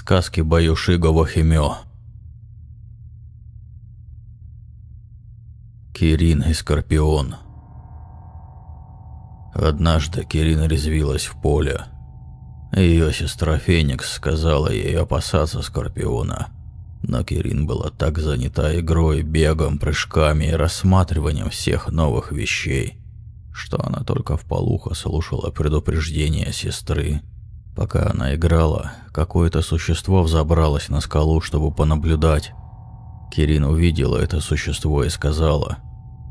Сказки Баюшиго Вохимё. Кирин и Скорпион. Однажды Кирин резвилась в поле. Ее сестра Феникс сказала ей опасаться Скорпиона. Но Кирин была так занята игрой, бегом, прыжками и рассматриванием всех новых вещей, что она только в полухо слушала предупреждения сестры. Пока она играла, какое-то существо взобралось на скалу, чтобы понаблюдать. Кирин увидела это существо и сказала,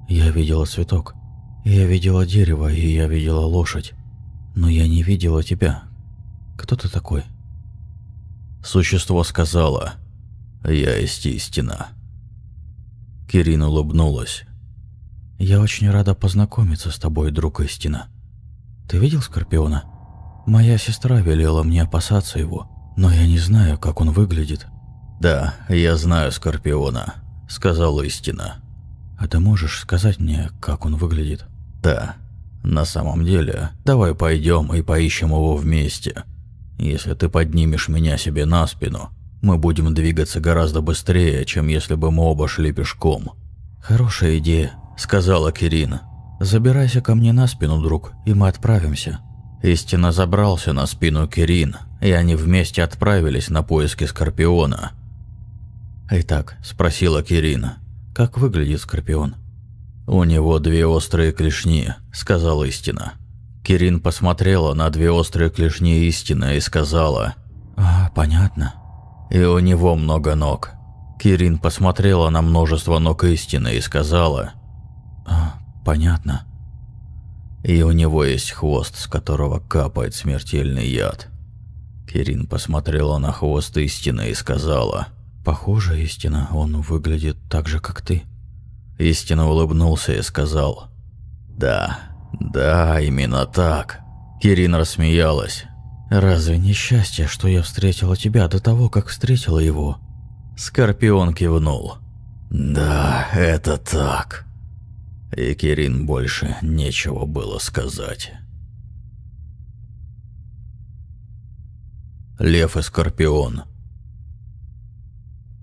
«Я видела цветок, я видела дерево и я видела лошадь, но я не видела тебя. Кто ты такой?» Существо сказала, «Я истина». Кирин улыбнулась. «Я очень рада познакомиться с тобой, друг истина. Ты видел Скорпиона?» Моя сестра велела мне опасаться его, но я не знаю, как он выглядит. «Да, я знаю Скорпиона», — сказал истина. «А ты можешь сказать мне, как он выглядит?» «Да. На самом деле, давай пойдем и поищем его вместе. Если ты поднимешь меня себе на спину, мы будем двигаться гораздо быстрее, чем если бы мы оба шли пешком». «Хорошая идея», — сказала Кирина. «Забирайся ко мне на спину, друг, и мы отправимся». Истинно забрался на спину Кирин, и они вместе отправились на поиски Скорпиона. «Итак», – спросила Кирин, – «как выглядит Скорпион?» «У него две острые клешни», – сказала Истина. Кирин посмотрела на две острые клешни Истины и сказала «А, понятно». «И у него много ног». Кирин посмотрела на множество ног Истины и сказала «А, понятно». И у него есть хвост, с которого капает смертельный яд. Кирин посмотрела на хвост истины и сказала, «Похоже, истина, он выглядит так же, как ты». Истина улыбнулся и сказал, «Да, да, именно так». Кирин рассмеялась. «Разве не счастье, что я встретила тебя до того, как встретила его?» Скорпион кивнул. «Да, это так» и Кирин больше нечего было сказать. Лев и Скорпион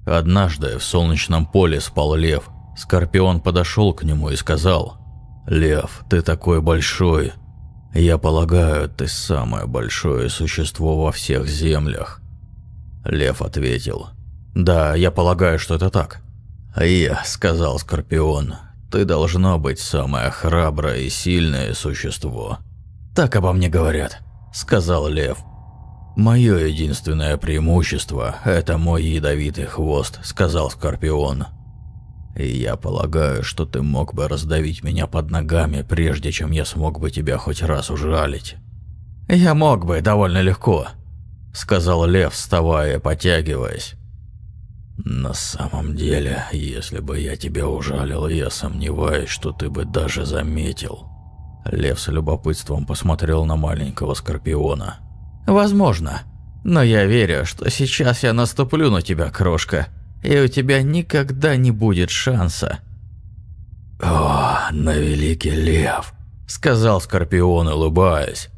Однажды в солнечном поле спал лев. Скорпион подошел к нему и сказал, «Лев, ты такой большой. Я полагаю, ты самое большое существо во всех землях». Лев ответил, «Да, я полагаю, что это так». «А я», — сказал Скорпион, ты должно быть самое храброе и сильное существо. Так обо мне говорят, сказал лев. Мое единственное преимущество – это мой ядовитый хвост, сказал Скорпион. И я полагаю, что ты мог бы раздавить меня под ногами, прежде чем я смог бы тебя хоть раз ужалить. Я мог бы довольно легко, сказал лев, вставая и потягиваясь. «На самом деле, если бы я тебя ужалил, я сомневаюсь, что ты бы даже заметил». Лев с любопытством посмотрел на маленького Скорпиона. «Возможно. Но я верю, что сейчас я наступлю на тебя, крошка, и у тебя никогда не будет шанса». «О, на великий лев», — сказал Скорпион, улыбаясь.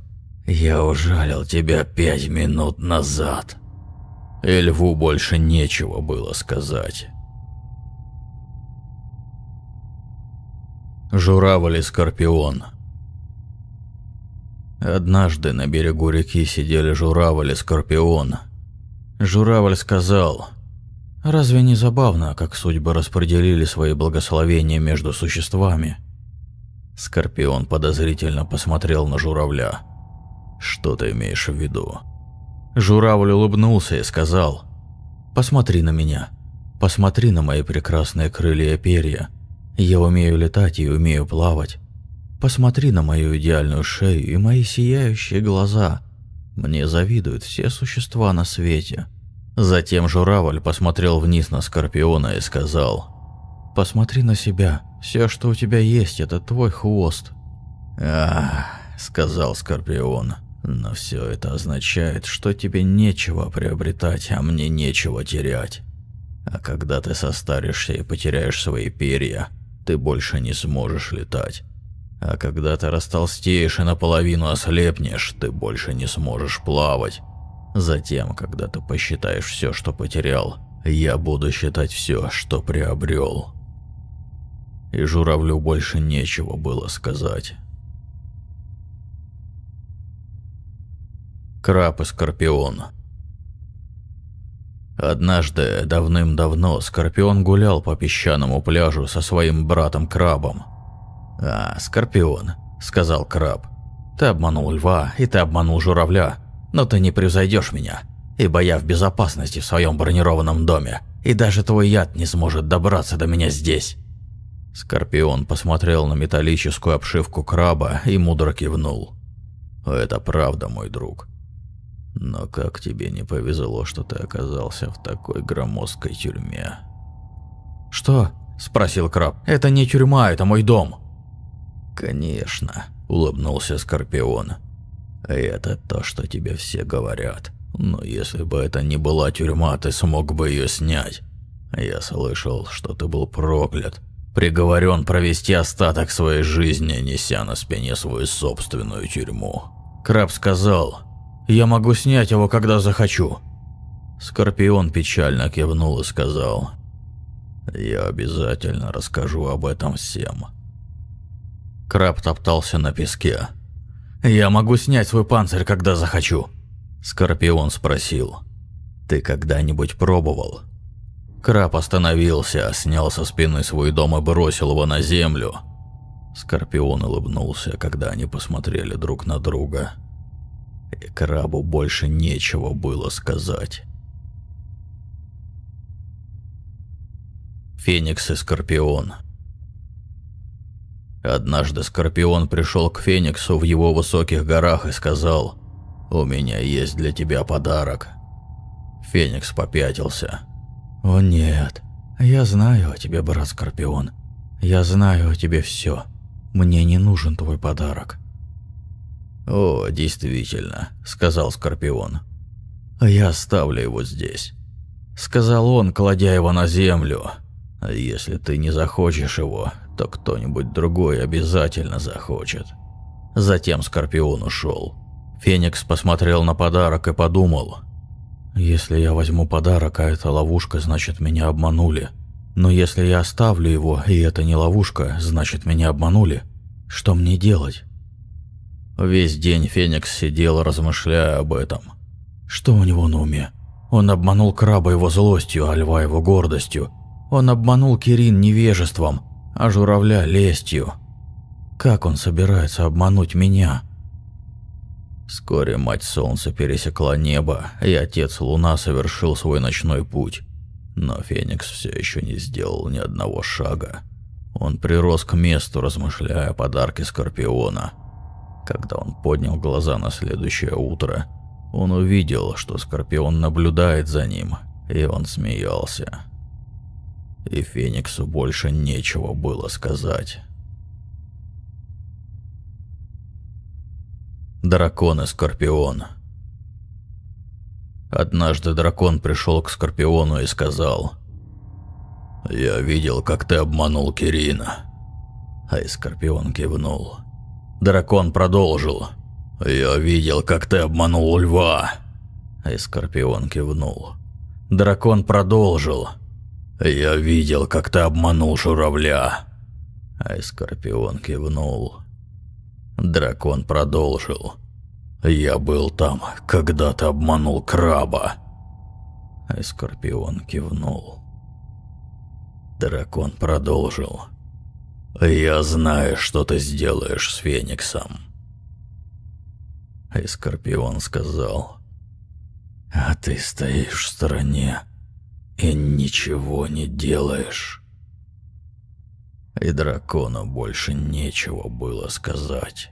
«Я ужалил тебя пять минут назад» и льву больше нечего было сказать. Журавль и Скорпион Однажды на берегу реки сидели журавль и Скорпион. Журавль сказал, «Разве не забавно, как судьбы распределили свои благословения между существами?» Скорпион подозрительно посмотрел на журавля. «Что ты имеешь в виду?» Журавль улыбнулся и сказал, «Посмотри на меня, посмотри на мои прекрасные крылья и перья. Я умею летать и умею плавать. Посмотри на мою идеальную шею и мои сияющие глаза. Мне завидуют все существа на свете». Затем журавль посмотрел вниз на Скорпиона и сказал, «Посмотри на себя, все, что у тебя есть, это твой хвост». «Ах», — сказал Скорпион, — но все это означает, что тебе нечего приобретать, а мне нечего терять. А когда ты состаришься и потеряешь свои перья, ты больше не сможешь летать. А когда ты растолстеешь и наполовину ослепнешь, ты больше не сможешь плавать. Затем, когда ты посчитаешь все, что потерял, я буду считать все, что приобрел. И журавлю больше нечего было сказать. Краб и Скорпион Однажды, давным-давно, Скорпион гулял по песчаному пляжу со своим братом-крабом. «А, Скорпион», — сказал краб, — «ты обманул льва и ты обманул журавля, но ты не превзойдешь меня, ибо я в безопасности в своем бронированном доме, и даже твой яд не сможет добраться до меня здесь». Скорпион посмотрел на металлическую обшивку краба и мудро кивнул. «Это правда, мой друг. Но как тебе не повезло, что ты оказался в такой громоздкой тюрьме?» «Что?» – спросил краб. «Это не тюрьма, это мой дом». «Конечно», – улыбнулся Скорпион. Это то, что тебе все говорят. Но если бы это не была тюрьма, ты смог бы ее снять. Я слышал, что ты был проклят. Приговорен провести остаток своей жизни, неся на спине свою собственную тюрьму. Краб сказал, «Я могу снять его, когда захочу». Скорпион печально кивнул и сказал, «Я обязательно расскажу об этом всем». Краб топтался на песке. «Я могу снять свой панцирь, когда захочу», – Скорпион спросил. «Ты когда-нибудь пробовал?» Краб остановился, снял со спины свой дом и бросил его на землю. Скорпион улыбнулся, когда они посмотрели друг на друга. И крабу больше нечего было сказать. Феникс и Скорпион – Однажды Скорпион пришел к Фениксу в его высоких горах и сказал «У меня есть для тебя подарок». Феникс попятился. «О нет, я знаю о тебе, брат Скорпион. Я знаю о тебе все. Мне не нужен твой подарок». «О, действительно», — сказал Скорпион. «Я оставлю его здесь», — сказал он, кладя его на землю. «Если ты не захочешь его, то кто-нибудь другой обязательно захочет. Затем Скорпион ушел. Феникс посмотрел на подарок и подумал. «Если я возьму подарок, а это ловушка, значит меня обманули. Но если я оставлю его, и это не ловушка, значит меня обманули. Что мне делать?» Весь день Феникс сидел, размышляя об этом. Что у него на уме? Он обманул краба его злостью, а льва его гордостью. Он обманул Кирин невежеством, а журавля лестью. Как он собирается обмануть меня? Вскоре мать солнца пересекла небо, и отец луна совершил свой ночной путь. Но Феникс все еще не сделал ни одного шага. Он прирос к месту, размышляя о подарке Скорпиона. Когда он поднял глаза на следующее утро, он увидел, что Скорпион наблюдает за ним, и он смеялся и Фениксу больше нечего было сказать. Дракон и Скорпион Однажды дракон пришел к Скорпиону и сказал «Я видел, как ты обманул Кирина». А и Скорпион кивнул. Дракон продолжил «Я видел, как ты обманул льва». И Скорпион кивнул. Дракон продолжил «Я видел, как ты обманул журавля». А Скорпион кивнул. Дракон продолжил. «Я был там, когда ты обманул краба». А Скорпион кивнул. Дракон продолжил. «Я знаю, что ты сделаешь с Фениксом». А Скорпион сказал. «А ты стоишь в стороне и ничего не делаешь. И дракону больше нечего было сказать.